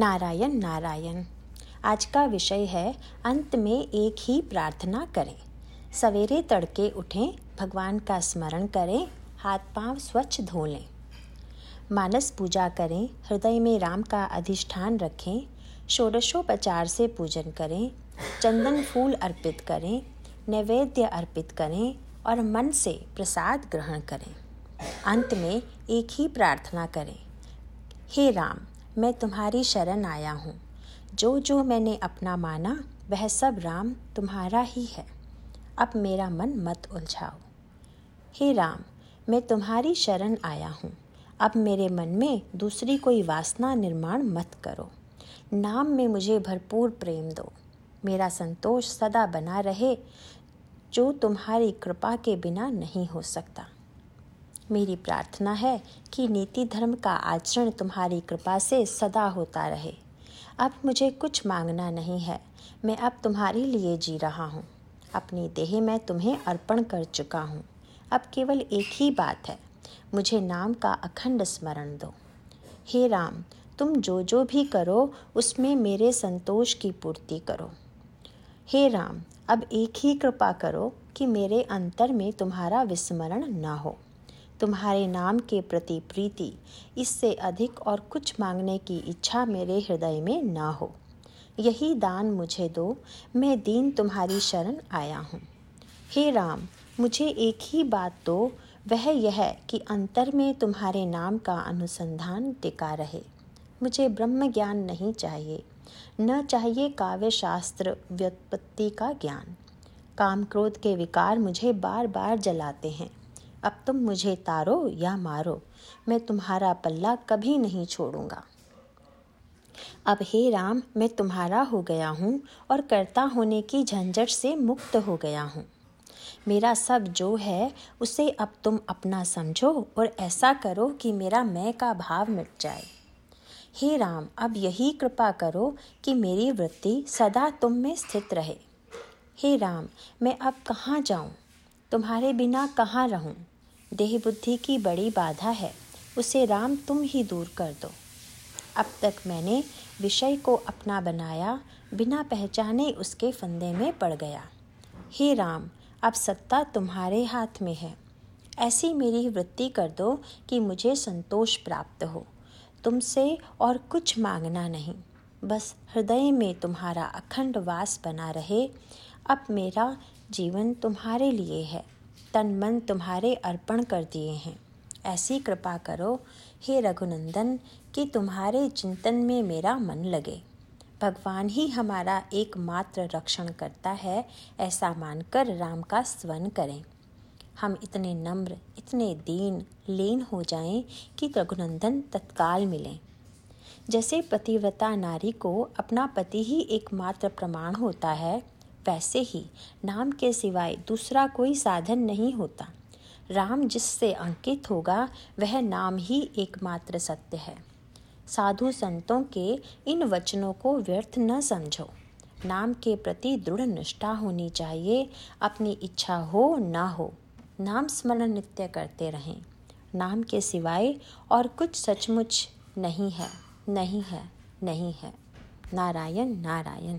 नारायण नारायण। आज का विषय है, अंत में एक ही प्रार्थना करें। सवेरे तड़के उठें, भगवान का स्मरण करें, हाथ पाँव स्वच्छ धो लें। मानस पूजा करें, हृदय में राम का अधिष्ठान रखें, षोडशोपचार से पूजन करें, चंदन फूल अर्पित करें, नैवेद्य अर्पित करें और मन से प्रसाद ग्रहण करें। अंत में एक ही प्रार्थना करें, हे राम मैं तुम्हारी शरण आया हूँ। जो जो मैंने अपना माना, वह सब राम तुम्हारा ही है। अब मेरा मन मत उलझाओ। हे राम, मैं तुम्हारी शरण आया हूँ। अब मेरे मन में दूसरी कोई वासना निर्माण मत करो। नाम में मुझे भरपूर प्रेम दो। मेरा संतोष सदा बना रहे, जो तुम्हारी कृपा के बिना नहीं हो सकता। मेरी प्रार्थना है कि नीति धर्म का आचरण तुम्हारी कृपा से सदा होता रहे। अब मुझे कुछ मांगना नहीं है। मैं अब तुम्हारे लिए जी रहा हूँ। अपनी देह मैं तुम्हें अर्पण कर चुका हूँ। अब केवल एक ही बात है। मुझे नाम का अखंड स्मरण दो। हे राम, तुम जो जो भी करो, उसमें मेरे संतोष की पूर्ति करो। हे राम, अब एक ही कृपा करो कि मेरे अंतर में तुम्हारा विस्मरण न हो। तुम्हारे नाम के प्रति प्रीति, इससे अधिक और कुछ मांगने की इच्छा मेरे हृदय में न हो। यही दान मुझे दो, मैं दीन तुम्हारी शरण आया हूँ। हे राम, मुझे एक ही बात दो, वह यह कि अंतर में तुम्हारे नाम का अनुसंधान टिका रहे। मुझे ब्रह्म ज्ञान नहीं चाहिए, न चाहिए काव्य शास्त्र व्युत्पत्ति का ज्ञान। काम क्रोध के विकार मुझे बार बार जलाते हैं। अब तुम मुझे तारो या मारो, मैं तुम्हारा पल्ला कभी नहीं छोड़ूँगा। अब हे राम, मैं तुम्हारा हो गया हूँ और कर्ता होने की झंझट से मुक्त हो गया हूँ। मेरा सब जो है, उसे अब तुम अपना समझो और ऐसा करो कि मेरा मैं का भाव मिट जाए। हे राम, अब यही कृपा करो कि मेरी वृत्ति सदा तुम में स्थित रहे। हे राम, मैं अब कहाँ जाऊँ? तुम्हारे बिना कहाँ रहूँ? देह बुद्धि की बड़ी बाधा है, उसे राम तुम ही दूर कर दो। अब तक मैंने विषय को अपना बनाया, बिना पहचाने उसके फंदे में पड़ गया। हे राम, अब सत्ता तुम्हारे हाथ में है। ऐसी मेरी वृत्ति कर दो कि मुझे संतोष प्राप्त हो। तुमसे और कुछ मांगना नहीं, बस हृदय में तुम्हारा अखंड वास बना रहे अब मेरा जीवन तुम्हारे लिए है। तन मन तुम्हारे अर्पण कर दिए हैं। ऐसी कृपा करो, हे रघुनंदन, कि तुम्हारे चिंतन में मेरा मन लगे। भगवान ही हमारा एकमात्र रक्षण करता है, ऐसा मानकर राम का स्वन करें। हम इतने नम्र, इतने दीन, लीन हो जाएँ कि रघुनंदन तत्काल मिलें। जैसे पतिव्रता नारी को अपना पति ही एकमात्र प्रमाण होता है वैसे ही नाम के सिवाय दूसरा कोई साधन नहीं होता। राम जिससे अंकित होगा, वह नाम ही एकमात्र सत्य है। साधु संतों के इन वचनों को व्यर्थ न समझो। नाम के प्रति दृढ़ निष्ठा होनी चाहिए, अपनी इच्छा हो न हो, नाम स्मरण नित्य करते रहें। नाम के सिवाय और कुछ सचमुच नहीं है नहीं है नहीं है। नारायण नारायण।